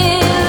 live